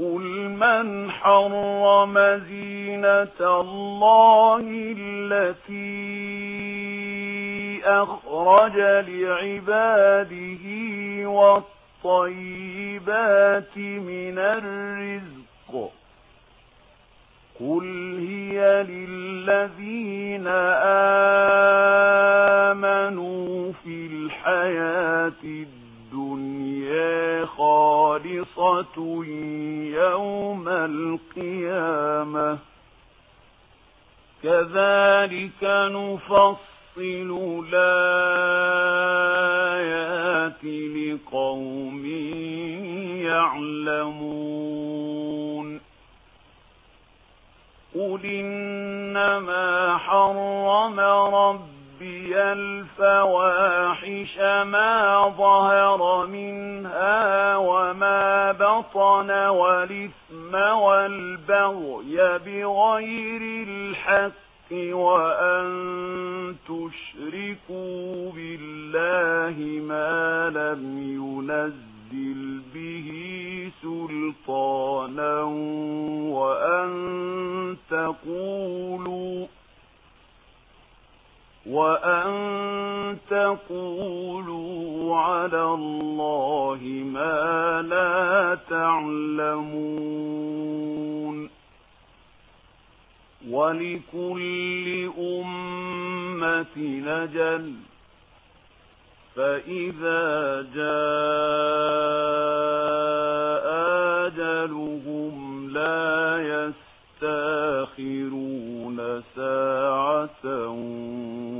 قُلْ مَنْ حَرَّمَ زِينَةَ اللَّهِ الَّتِي أَخْرَجَ لِعِبَادِهِ وَالطَّيِّبَاتِ مِنَ الرِّزْقِ قُلْ هِيَ لِلَّذِينَ آمَنُوا فِي الْحَيَاةِ الدنيا خالصة يوم القيامة. كذلك نفصل الآيات لقوم يعلمون. قل إنما حرم ربي الفواحش ما ظهر من البطن والإثم والبغي بغير الحق وأن تشركوا بالله ما لم ينزل به سلطانا وأن تقولوا وأن تقولوا على الله ما لا تعلمون ولكل أمة نجل فإذا جاء آجلهم لا يستأخرون ساعة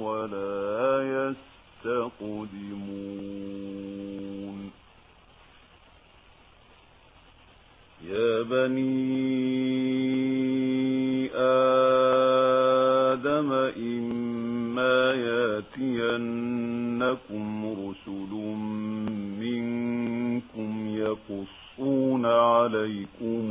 ولا يستأخرون تقدمون يا بني آدم إما ياتينكم رسل منكم يقصون عليكم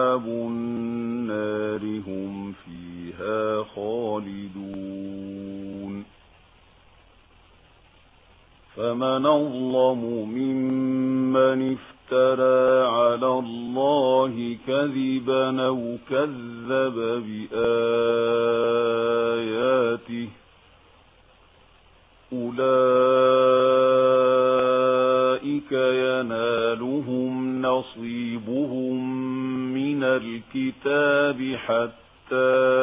نظلم ممن افترى على الله كذبا أو كذب بآياته أولئك ينالهم نصيبهم من الكتاب حتى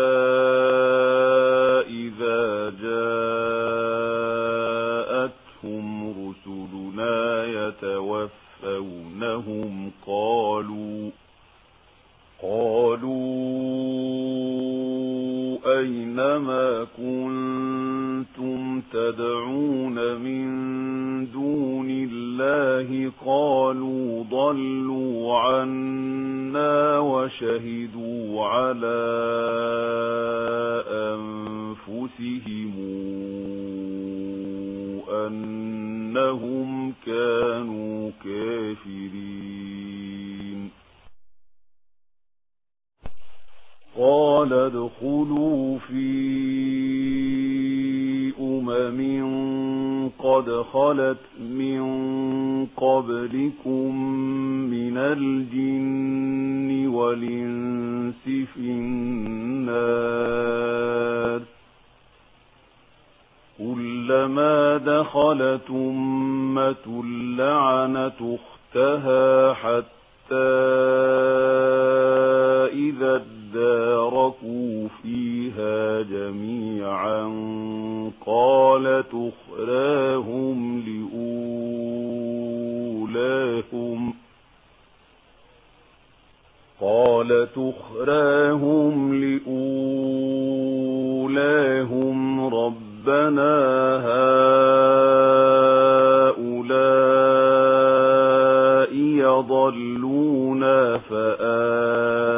عنا وشهدوا على أنفسهم أنهم كانوا كافرين. قال ادخلوا فيه أمم قد خلت من قبلكم من الجن والإنس في النار كلما دخلت أمة لعنت اختها حتى فاختلفوا فيها جميعا قال تخراهم لأولاهم قال تخراهم لأولاهم ربنا هؤلاء يضلون فآل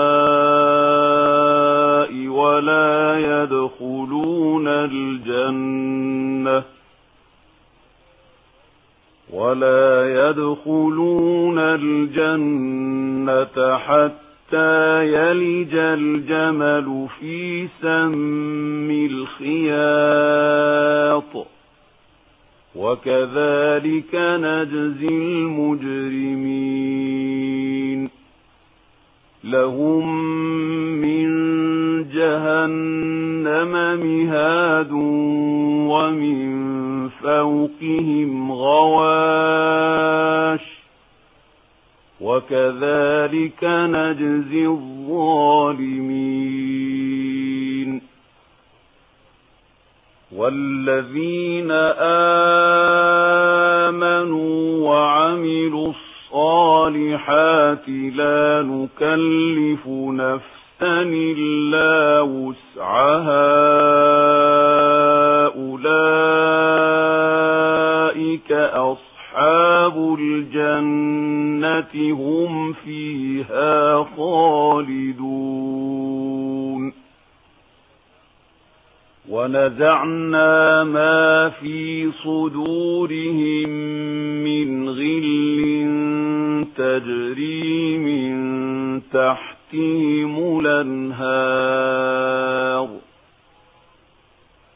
ولا يدخلون الجنة ولا يدخلون الجنة حتى يلج الجمل في سم الخياط وكذلك نجزي المجرمين لهم من الْغَمَمِ هَادٌ وَمِنْ فَوْقِهِمْ غَوَاشٍ وَكَذَلِكَ نَجْزِي الظَّالِمِينَ وَالَّذِينَ آمَنُوا وَعَمِلُوا الصَّالِحَاتِ لَا نُكَلِّفُ نَفْسًا يأتن وسعها أولئك أصحاب الجنة هم فيها خالدون ونزعنا ما في صدورهم من غل تجري من تحت تحتهم لنهار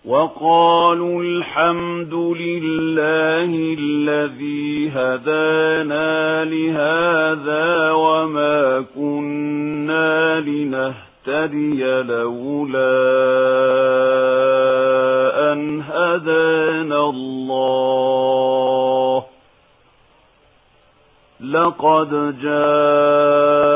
وقالوا الحمد لله الذي هدانا لهذا وما كنا لنهتدي لولا أن هدانا الله لقد جاءنا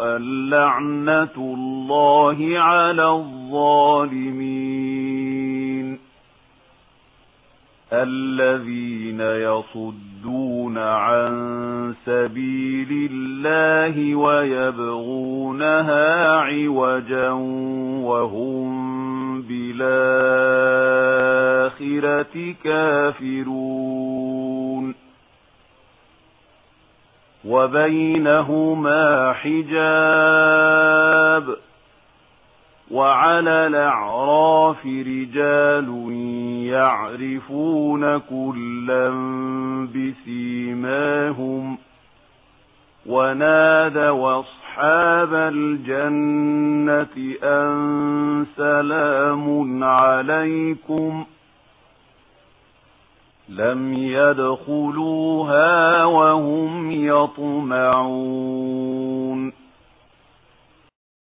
اللعنة الله على الظالمين. الذين يصدون عن سبيل الله ويبغونها عوجا وهم بالآخرة كافرون. وبينهما حجاب وعلى الأعراف رجال يعرفون كلا بسيماهم ونادى واصحاب الجنة أن سلام عليكم لم يدخلوها وهم يطمعون